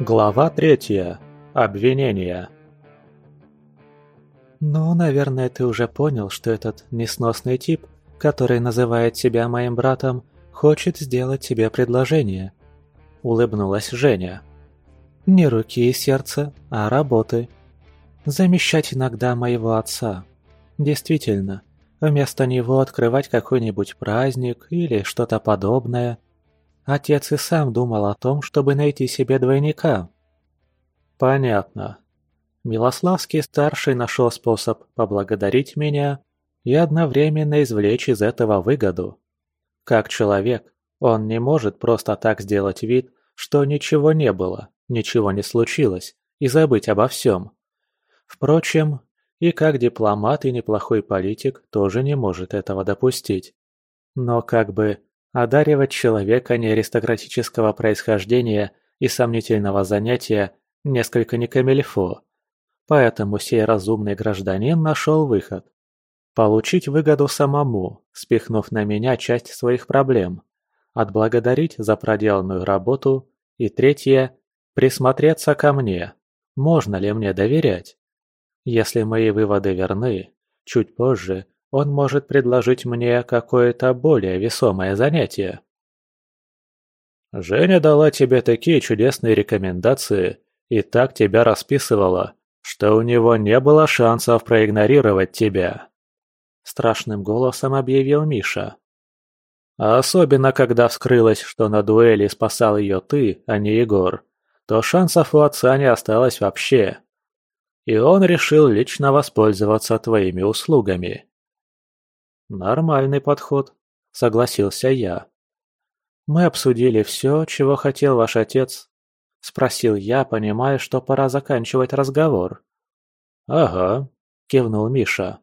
Глава третья. Обвинение. «Ну, наверное, ты уже понял, что этот несносный тип, который называет себя моим братом, хочет сделать тебе предложение», — улыбнулась Женя. «Не руки и сердце, а работы. Замещать иногда моего отца. Действительно, вместо него открывать какой-нибудь праздник или что-то подобное. Отец и сам думал о том, чтобы найти себе двойника». «Понятно», Милославский-старший нашел способ поблагодарить меня и одновременно извлечь из этого выгоду. Как человек, он не может просто так сделать вид, что ничего не было, ничего не случилось, и забыть обо всем. Впрочем, и как дипломат и неплохой политик тоже не может этого допустить. Но как бы одаривать человека неаристократического происхождения и сомнительного занятия несколько не камельфо. Поэтому сей разумный гражданин нашел выход. Получить выгоду самому, спихнув на меня часть своих проблем. Отблагодарить за проделанную работу. И третье – присмотреться ко мне. Можно ли мне доверять? Если мои выводы верны, чуть позже он может предложить мне какое-то более весомое занятие. Женя дала тебе такие чудесные рекомендации и так тебя расписывала, что у него не было шансов проигнорировать тебя», – страшным голосом объявил Миша. А особенно, когда вскрылось, что на дуэли спасал ее ты, а не Егор, то шансов у отца не осталось вообще. И он решил лично воспользоваться твоими услугами. «Нормальный подход», – согласился я. «Мы обсудили все, чего хотел ваш отец, – спросил я, понимая, что пора заканчивать разговор. «Ага», – кивнул Миша.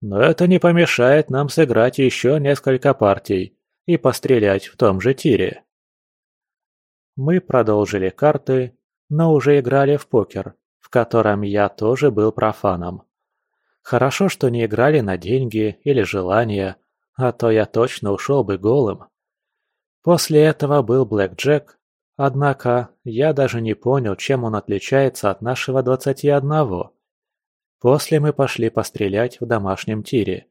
«Но это не помешает нам сыграть еще несколько партий и пострелять в том же тире». Мы продолжили карты, но уже играли в покер, в котором я тоже был профаном. Хорошо, что не играли на деньги или желания, а то я точно ушел бы голым. После этого был блэк джек Однако я даже не понял, чем он отличается от нашего двадцати одного. После мы пошли пострелять в домашнем тире.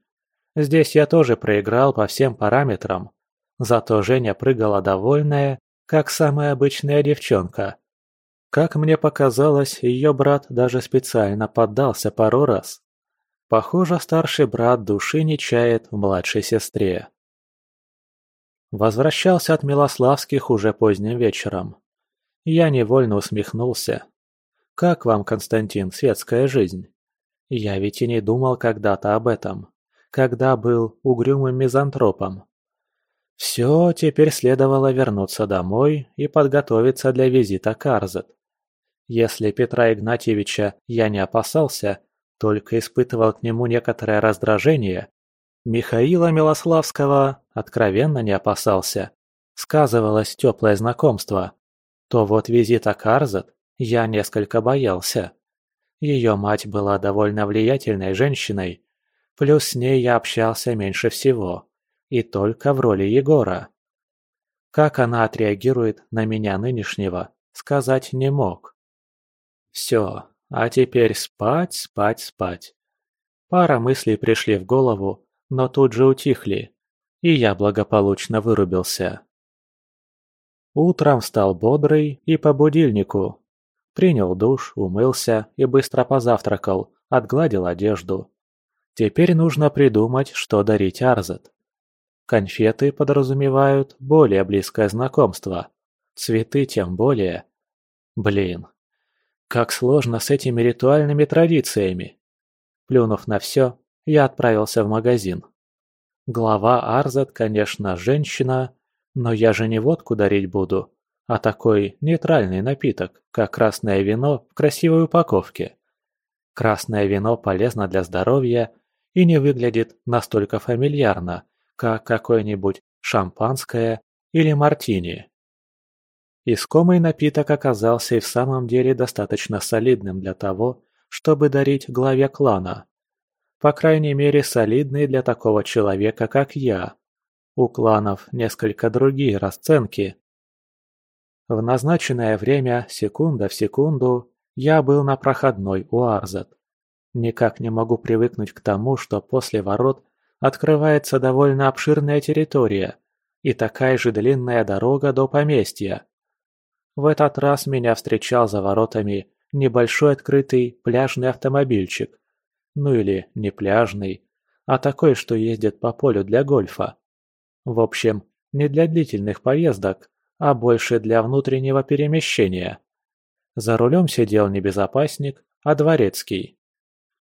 Здесь я тоже проиграл по всем параметрам. Зато Женя прыгала довольная, как самая обычная девчонка. Как мне показалось, ее брат даже специально поддался пару раз. Похоже, старший брат души не чает в младшей сестре. Возвращался от Милославских уже поздним вечером. Я невольно усмехнулся. «Как вам, Константин, светская жизнь?» Я ведь и не думал когда-то об этом, когда был угрюмым мизантропом. Все, теперь следовало вернуться домой и подготовиться для визита Карзет. Если Петра Игнатьевича я не опасался, только испытывал к нему некоторое раздражение, Михаила Милославского откровенно не опасался. Сказывалось теплое знакомство. То вот визита Карзет я несколько боялся. Ее мать была довольно влиятельной женщиной, плюс с ней я общался меньше всего, и только в роли Егора. Как она отреагирует на меня нынешнего, сказать не мог. Все, а теперь спать, спать, спать. Пара мыслей пришли в голову, но тут же утихли, и я благополучно вырубился. Утром встал бодрый и по будильнику. Принял душ, умылся и быстро позавтракал, отгладил одежду. Теперь нужно придумать, что дарить Арзет. Конфеты подразумевают более близкое знакомство. Цветы тем более. Блин, как сложно с этими ритуальными традициями. Плюнув на все, я отправился в магазин. Глава Арзет, конечно, женщина, но я же не водку дарить буду, а такой нейтральный напиток, как красное вино в красивой упаковке. Красное вино полезно для здоровья и не выглядит настолько фамильярно, как какое-нибудь шампанское или мартини. Искомый напиток оказался и в самом деле достаточно солидным для того, чтобы дарить главе клана. По крайней мере, солидный для такого человека, как я. У кланов несколько другие расценки. В назначенное время, секунда в секунду, я был на проходной у Арзат. Никак не могу привыкнуть к тому, что после ворот открывается довольно обширная территория и такая же длинная дорога до поместья. В этот раз меня встречал за воротами небольшой открытый пляжный автомобильчик. Ну или не пляжный, а такой, что ездит по полю для гольфа. В общем, не для длительных поездок, а больше для внутреннего перемещения. За рулем сидел не безопасник, а дворецкий.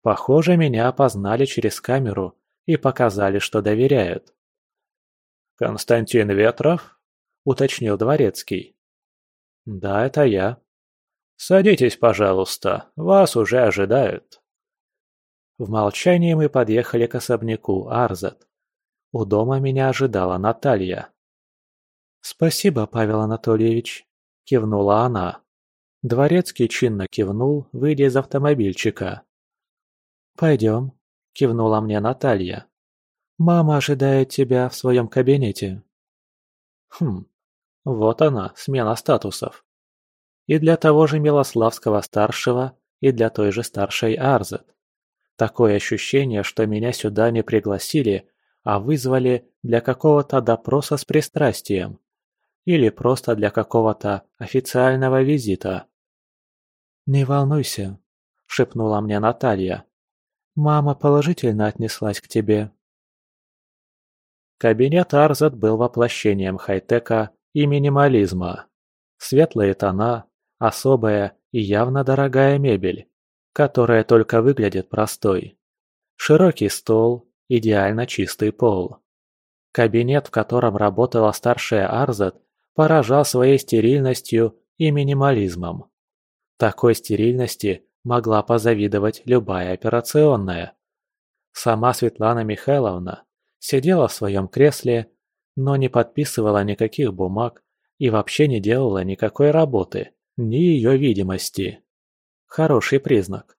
Похоже, меня опознали через камеру и показали, что доверяют. «Константин Ветров?» – уточнил дворецкий. «Да, это я». «Садитесь, пожалуйста, вас уже ожидают». В молчании мы подъехали к особняку Арзат. У дома меня ожидала Наталья. «Спасибо, Павел Анатольевич», – кивнула она. Дворецкий чинно кивнул, выйдя из автомобильчика. «Пойдем», – кивнула мне Наталья. «Мама ожидает тебя в своем кабинете». Хм, вот она, смена статусов. И для того же Милославского-старшего, и для той же старшей Арзет. Такое ощущение, что меня сюда не пригласили, а вызвали для какого-то допроса с пристрастием. Или просто для какого-то официального визита. «Не волнуйся», — шепнула мне Наталья. «Мама положительно отнеслась к тебе». Кабинет Арзет был воплощением хай-тека и минимализма. Светлые тона, особая и явно дорогая мебель, которая только выглядит простой. Широкий стол, идеально чистый пол. Кабинет, в котором работала старшая Арзет, поражал своей стерильностью и минимализмом. Такой стерильности могла позавидовать любая операционная. Сама Светлана Михайловна сидела в своем кресле, но не подписывала никаких бумаг и вообще не делала никакой работы, ни ее видимости. Хороший признак.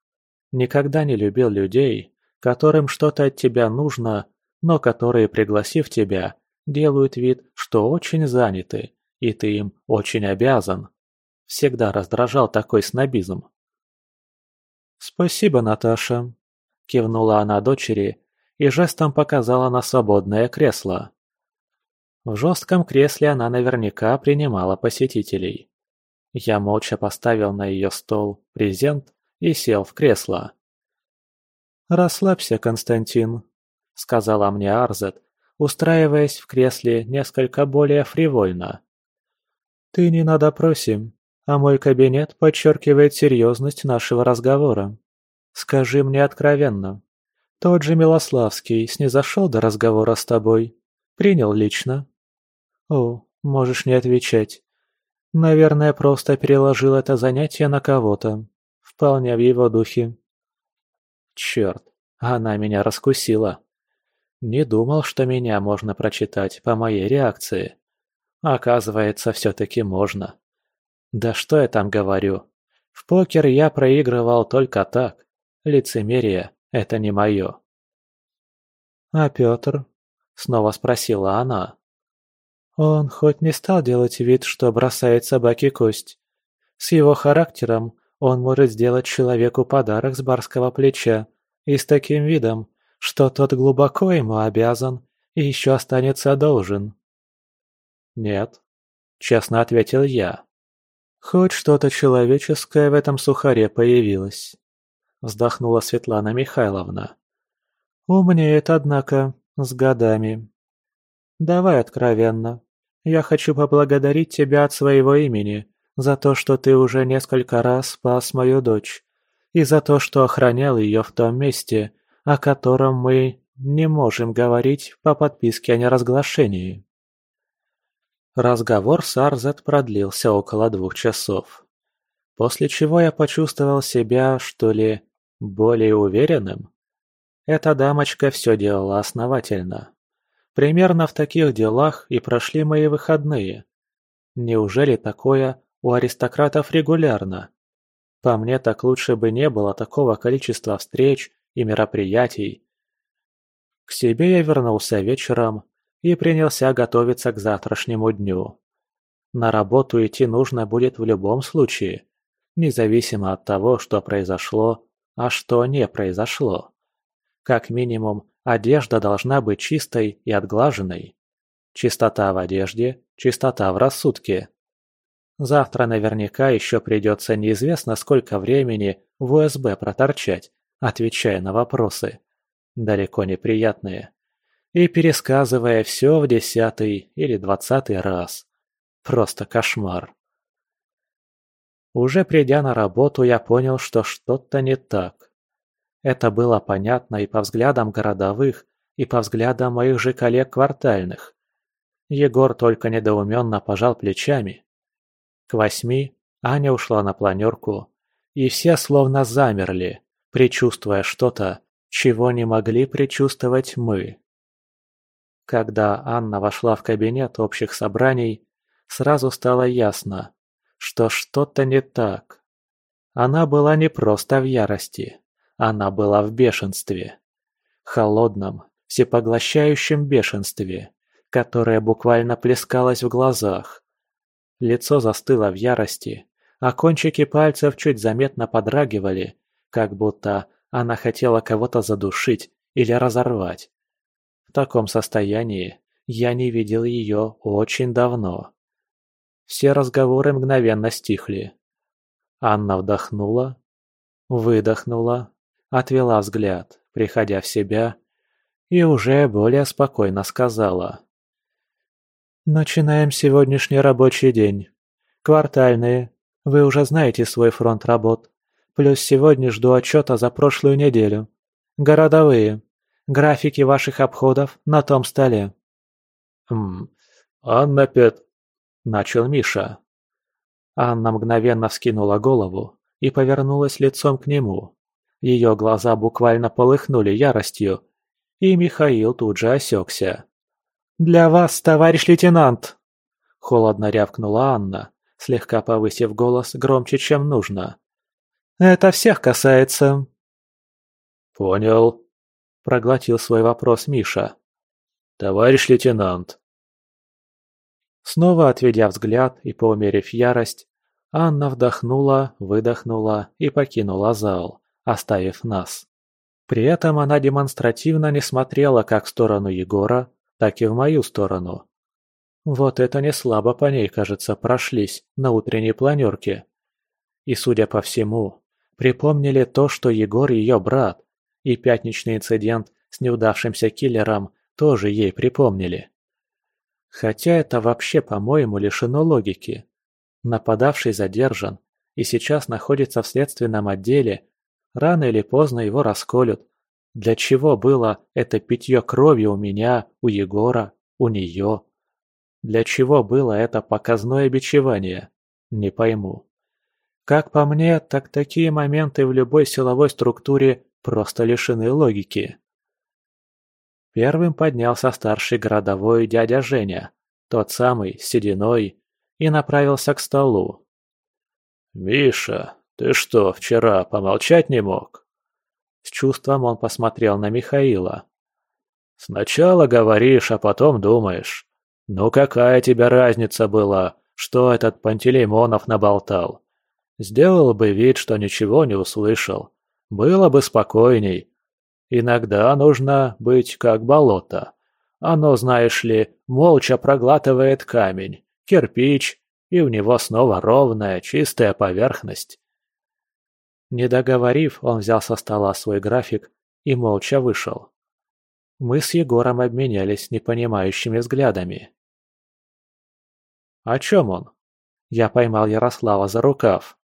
Никогда не любил людей, которым что-то от тебя нужно, но которые, пригласив тебя, делают вид, что очень заняты, и ты им очень обязан. Всегда раздражал такой снобизм. «Спасибо, Наташа», – кивнула она дочери и жестом показала на свободное кресло. В жестком кресле она наверняка принимала посетителей. Я молча поставил на ее стол презент и сел в кресло. «Расслабься, Константин», — сказала мне Арзет, устраиваясь в кресле несколько более фривольно. «Ты не на допросе, а мой кабинет подчеркивает серьезность нашего разговора. Скажи мне откровенно, тот же Милославский снизошел до разговора с тобой? Принял лично?» «О, можешь не отвечать. Наверное, просто переложил это занятие на кого-то. Вполне в его духе». Черт, она меня раскусила. Не думал, что меня можно прочитать по моей реакции. Оказывается, все-таки можно. Да что я там говорю? В покер я проигрывал только так. Лицемерие – это не мое. «А Петр?» – снова спросила она. Он хоть не стал делать вид, что бросает собаке кость. С его характером он может сделать человеку подарок с барского плеча и с таким видом, что тот глубоко ему обязан и еще останется должен. «Нет», — честно ответил я. «Хоть что-то человеческое в этом сухаре появилось», — вздохнула Светлана Михайловна. «Умнеет, однако, с годами». Давай откровенно. Я хочу поблагодарить тебя от своего имени за то, что ты уже несколько раз спас мою дочь, и за то, что охранял ее в том месте, о котором мы не можем говорить по подписке о неразглашении. Разговор с Арзет продлился около двух часов. После чего я почувствовал себя, что ли, более уверенным. Эта дамочка все делала основательно. Примерно в таких делах и прошли мои выходные. Неужели такое у аристократов регулярно? По мне так лучше бы не было такого количества встреч и мероприятий. К себе я вернулся вечером и принялся готовиться к завтрашнему дню. На работу идти нужно будет в любом случае, независимо от того, что произошло, а что не произошло. Как минимум, одежда должна быть чистой и отглаженной. Чистота в одежде, чистота в рассудке. Завтра наверняка еще придется неизвестно сколько времени в УСБ проторчать, отвечая на вопросы. Далеко неприятные. И пересказывая все в десятый или двадцатый раз. Просто кошмар. Уже придя на работу, я понял, что что-то не так. Это было понятно и по взглядам городовых, и по взглядам моих же коллег квартальных. Егор только недоуменно пожал плечами. К восьми Аня ушла на планерку, и все словно замерли, предчувствуя что-то, чего не могли предчувствовать мы. Когда Анна вошла в кабинет общих собраний, сразу стало ясно, что что-то не так. Она была не просто в ярости, она была в бешенстве. Холодном, всепоглощающем бешенстве, которое буквально плескалось в глазах. Лицо застыло в ярости, а кончики пальцев чуть заметно подрагивали, как будто она хотела кого-то задушить или разорвать. В таком состоянии я не видел ее очень давно. Все разговоры мгновенно стихли. Анна вдохнула, выдохнула, отвела взгляд, приходя в себя, и уже более спокойно сказала. «Начинаем сегодняшний рабочий день. Квартальные. Вы уже знаете свой фронт работ. Плюс сегодня жду отчета за прошлую неделю. Городовые. Графики ваших обходов на том столе». «Хм, Анна Пет...» – начал Миша. Анна мгновенно вскинула голову и повернулась лицом к нему. Ее глаза буквально полыхнули яростью, и Михаил тут же осекся. «Для вас, товарищ лейтенант!» Холодно рявкнула Анна, слегка повысив голос громче, чем нужно. «Это всех касается!» «Понял», — проглотил свой вопрос Миша. «Товарищ лейтенант, Снова отведя взгляд и поумерив ярость, Анна вдохнула, выдохнула и покинула зал, оставив нас. При этом она демонстративно не смотрела как в сторону Егора, так и в мою сторону. Вот это не слабо по ней, кажется, прошлись на утренней планерке. И, судя по всему, припомнили то, что Егор ее брат, и пятничный инцидент с неудавшимся киллером тоже ей припомнили. Хотя это вообще, по-моему, лишено логики. Нападавший задержан и сейчас находится в следственном отделе. Рано или поздно его расколют. Для чего было это питье крови у меня, у Егора, у нее? Для чего было это показное бичевание? Не пойму. Как по мне, так такие моменты в любой силовой структуре просто лишены логики. Первым поднялся старший городовой дядя Женя, тот самый, с сединой, и направился к столу. «Миша, ты что, вчера помолчать не мог?» С чувством он посмотрел на Михаила. «Сначала говоришь, а потом думаешь. Ну какая тебе разница была, что этот Пантелеймонов наболтал? Сделал бы вид, что ничего не услышал. Было бы спокойней, Иногда нужно быть как болото. Оно, знаешь ли, молча проглатывает камень, кирпич, и у него снова ровная, чистая поверхность. Не договорив, он взял со стола свой график и молча вышел. Мы с Егором обменялись непонимающими взглядами. «О чем он?» Я поймал Ярослава за рукав.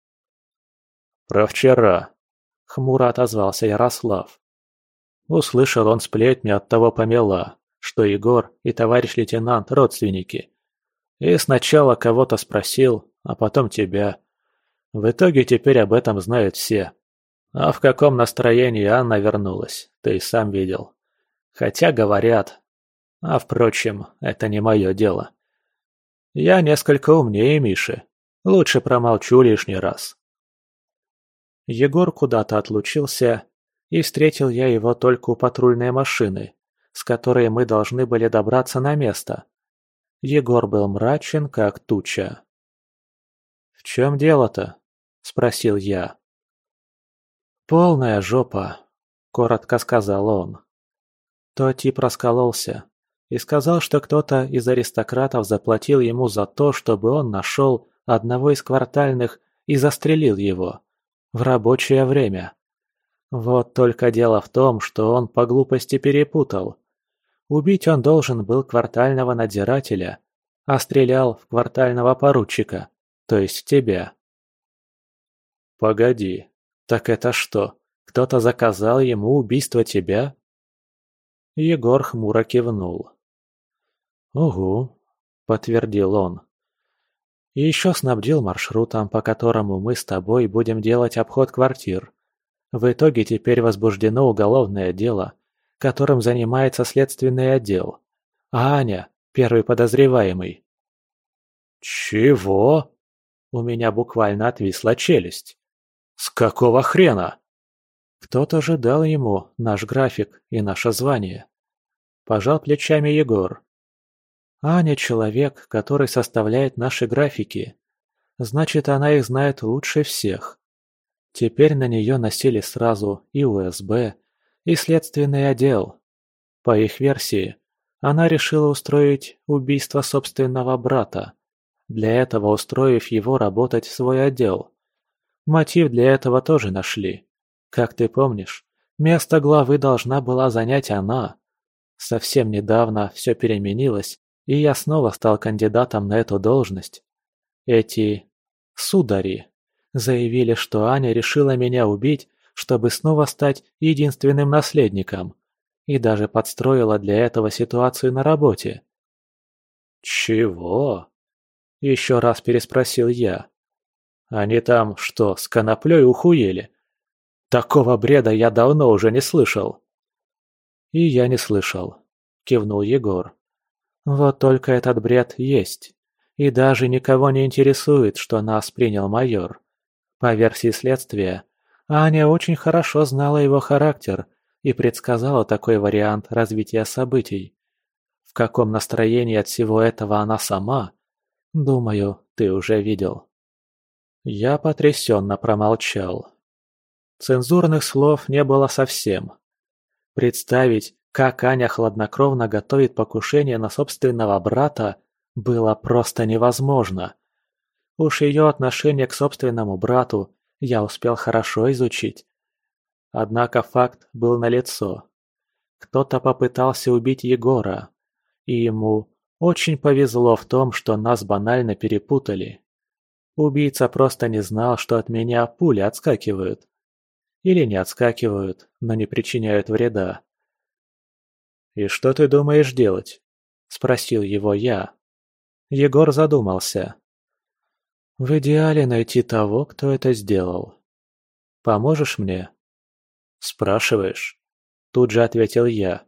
«Про вчера», — хмуро отозвался Ярослав. Услышал он сплетни от того помела, что Егор и товарищ лейтенант – родственники. И сначала кого-то спросил, а потом тебя. В итоге теперь об этом знают все. А в каком настроении Анна вернулась, ты и сам видел. Хотя говорят. А впрочем, это не мое дело. Я несколько умнее Миши. Лучше промолчу лишний раз. Егор куда-то отлучился, и встретил я его только у патрульной машины, с которой мы должны были добраться на место. Егор был мрачен, как туча. «В чем дело-то?» – спросил я. «Полная жопа», – коротко сказал он. Тот тип раскололся и сказал, что кто-то из аристократов заплатил ему за то, чтобы он нашел одного из квартальных и застрелил его. В рабочее время. Вот только дело в том, что он по глупости перепутал. Убить он должен был квартального надзирателя, а стрелял в квартального поручика, то есть тебя. «Погоди, так это что, кто-то заказал ему убийство тебя?» Егор хмуро кивнул. «Угу», — подтвердил он. «И еще снабдил маршрутом, по которому мы с тобой будем делать обход квартир. В итоге теперь возбуждено уголовное дело, которым занимается следственный отдел. А Аня – первый подозреваемый». «Чего?» У меня буквально отвисла челюсть. «С какого хрена?» Кто-то же дал ему наш график и наше звание. Пожал плечами Егор. Аня – человек, который составляет наши графики. Значит, она их знает лучше всех. Теперь на нее носили сразу и УСБ, и следственный отдел. По их версии, она решила устроить убийство собственного брата, для этого устроив его работать в свой отдел. Мотив для этого тоже нашли. Как ты помнишь, место главы должна была занять она. Совсем недавно все переменилось, и я снова стал кандидатом на эту должность. Эти судари заявили, что Аня решила меня убить, чтобы снова стать единственным наследником, и даже подстроила для этого ситуацию на работе. «Чего?» – еще раз переспросил я. «Они там что, с коноплей ухуели? Такого бреда я давно уже не слышал». «И я не слышал», – кивнул Егор. Вот только этот бред есть. И даже никого не интересует, что нас принял майор. По версии следствия, Аня очень хорошо знала его характер и предсказала такой вариант развития событий. В каком настроении от всего этого она сама, думаю, ты уже видел. Я потрясенно промолчал. Цензурных слов не было совсем. Представить, как Аня хладнокровно готовит покушение на собственного брата, было просто невозможно. Уж ее отношение к собственному брату я успел хорошо изучить. Однако факт был налицо. Кто-то попытался убить Егора, и ему очень повезло в том, что нас банально перепутали. Убийца просто не знал, что от меня пули отскакивают. Или не отскакивают, но не причиняют вреда. «И что ты думаешь делать?» – спросил его я. Егор задумался. «В идеале найти того, кто это сделал. Поможешь мне?» «Спрашиваешь?» Тут же ответил я.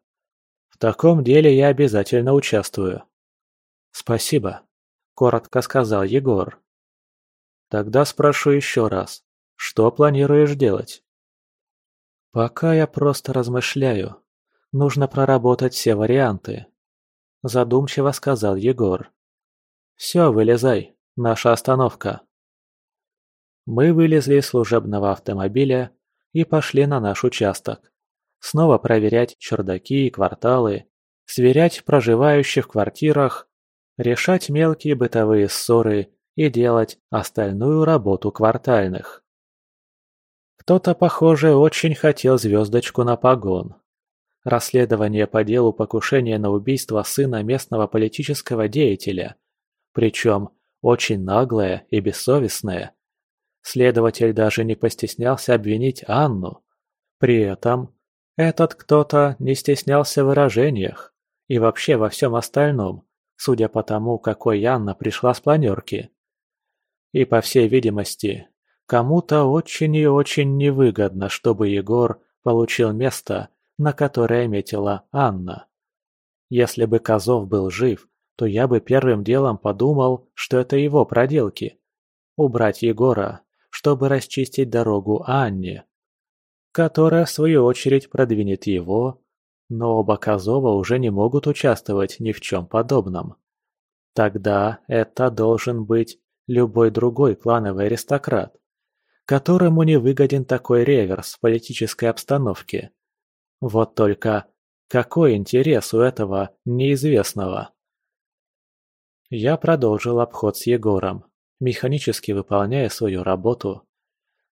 «В таком деле я обязательно участвую». «Спасибо», – коротко сказал Егор. «Тогда спрошу еще раз. Что планируешь делать?» «Пока я просто размышляю», Нужно проработать все варианты. Задумчиво сказал Егор. Все, вылезай. Наша остановка. Мы вылезли из служебного автомобиля и пошли на наш участок. Снова проверять чердаки и кварталы, сверять проживающих в квартирах, решать мелкие бытовые ссоры и делать остальную работу квартальных. Кто-то, похоже, очень хотел звездочку на погон. Расследование по делу покушения на убийство сына местного политического деятеля. Причем очень наглое и бессовестное. Следователь даже не постеснялся обвинить Анну. При этом этот кто-то не стеснялся в выражениях и вообще во всем остальном, судя по тому, какой Анна пришла с планерки. И по всей видимости, кому-то очень и очень невыгодно, чтобы Егор получил место на которое метила Анна. Если бы Козов был жив, то я бы первым делом подумал, что это его проделки. Убрать Егора, чтобы расчистить дорогу Анне, которая в свою очередь продвинет его, но оба Козова уже не могут участвовать ни в чем подобном. Тогда это должен быть любой другой клановый аристократ, которому не выгоден такой реверс в политической обстановке. Вот только какой интерес у этого неизвестного? Я продолжил обход с Егором, механически выполняя свою работу.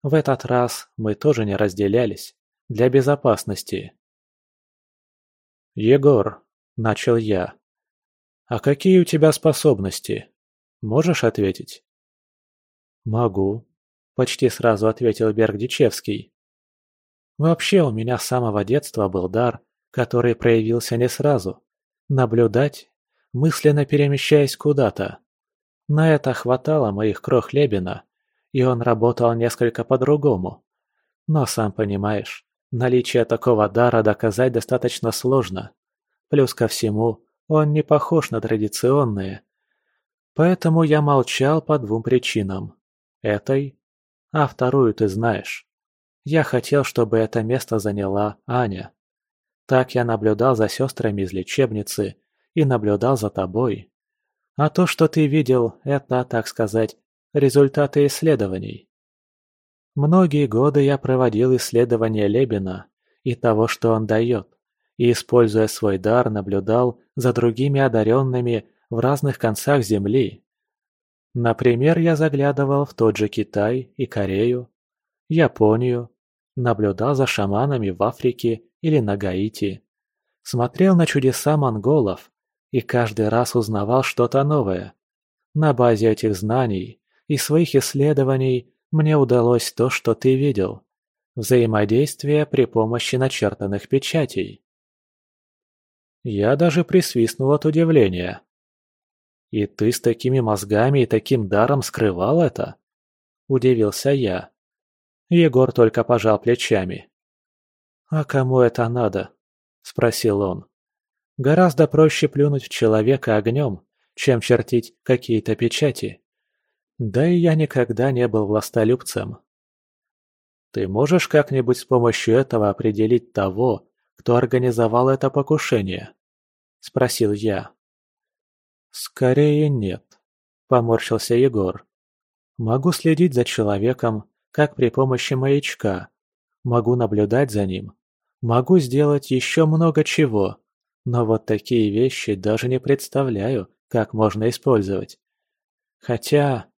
В этот раз мы тоже не разделялись, для безопасности. «Егор», — начал я, — «а какие у тебя способности? Можешь ответить?» «Могу», — почти сразу ответил Бергдичевский. «Вообще у меня с самого детства был дар, который проявился не сразу. Наблюдать, мысленно перемещаясь куда-то. На это хватало моих крох Лебина, и он работал несколько по-другому. Но сам понимаешь, Наличие такого дара доказать достаточно сложно. Плюс ко всему, он не похож на традиционные. Поэтому я молчал по двум причинам. Этой, а вторую ты знаешь. Я хотел, чтобы это место заняла Аня. Так я наблюдал за сестрами из лечебницы и наблюдал за тобой. А то, что ты видел, это, так сказать, результаты исследований. Многие годы я проводил исследования Лебена и того, что он дает, и, используя свой дар, наблюдал за другими одаренными в разных концах Земли. Например, я заглядывал в тот же Китай и Корею, Японию, наблюдал за шаманами в Африке или на Гаити, смотрел на чудеса монголов и каждый раз узнавал что-то новое. На базе этих знаний и своих исследований мне удалось то, что ты видел. Взаимодействие при помощи начертанных печатей. Я даже присвистнул от удивления. «И ты с такими мозгами и таким даром скрывал это?» Удивился я. Егор только пожал плечами. «А кому это надо?» – спросил он. «Гораздо проще плюнуть в человека огнем, чем чертить какие-то печати. Да и я никогда не был властолюбцем. Ты можешь как-нибудь с помощью этого определить того, кто организовал это покушение? Спросил я. Скорее нет, поморщился Егор. Могу следить за человеком, как при помощи маячка. Могу наблюдать за ним. Могу сделать еще много чего. Но вот такие вещи даже не представляю, как можно использовать. Хотя,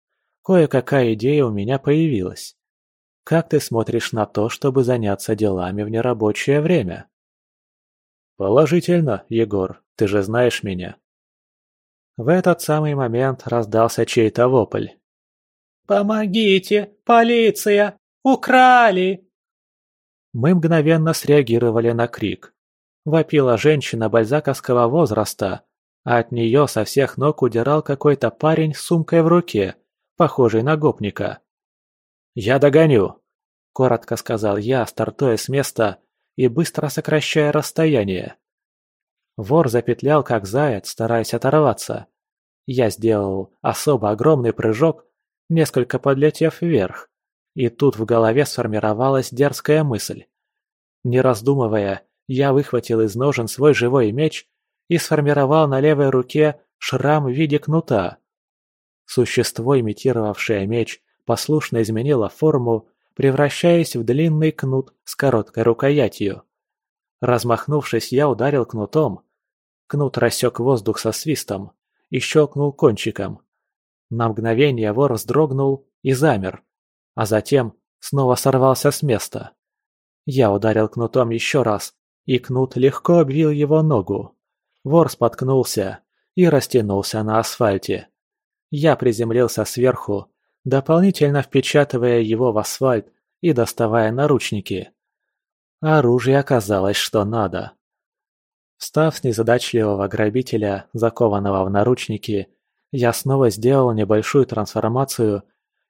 Кое-какая идея у меня появилась. Как ты смотришь на то, чтобы заняться делами в нерабочее время? Положительно, Егор, ты же знаешь меня. В этот самый момент раздался чей-то вопль. «Помогите! Полиция! Украли!» Мы мгновенно среагировали на крик. Вопила женщина бальзаковского возраста, а от нее со всех ног удирал какой-то парень с сумкой в руке – похожий на гопника. «Я догоню!» – коротко сказал я, стартуя с места и быстро сокращая расстояние. Вор запетлял, как заяц, стараясь оторваться. Я сделал особо огромный прыжок, несколько подлетев вверх, и тут в голове сформировалась дерзкая мысль. Не раздумывая, я выхватил из ножен свой живой меч и сформировал на левой руке шрам в виде кнута. Существо, имитировавшее меч, послушно изменило форму, превращаясь в длинный кнут с короткой рукоятью. Размахнувшись, я ударил кнутом. Кнут рассек воздух со свистом и щелкнул кончиком. На мгновение вор вздрогнул и замер, а затем снова сорвался с места. Я ударил кнутом еще раз, и кнут легко обвил его ногу. Вор споткнулся и растянулся на асфальте. Я приземлился сверху, дополнительно впечатывая его в асфальт и доставая наручники. Оружие оказалось что надо. Встав с незадачливого грабителя, закованного в наручники, я снова сделал небольшую трансформацию,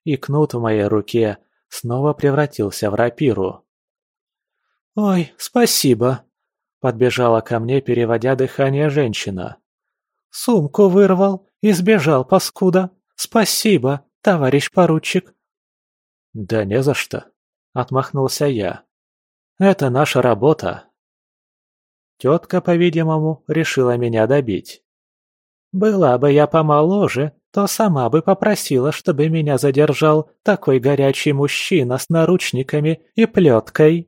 и кнут в моей руке снова превратился в рапиру. «Ой, спасибо!» – подбежала ко мне, переводя дыхание женщина. «Сумку вырвал, и сбежал, паскуда. Спасибо, товарищ поручик. Да не за что, отмахнулся я. Это наша работа. Тетка, по-видимому, решила меня добить. Была бы я помоложе, то сама бы попросила, чтобы меня задержал такой горячий мужчина с наручниками и плеткой.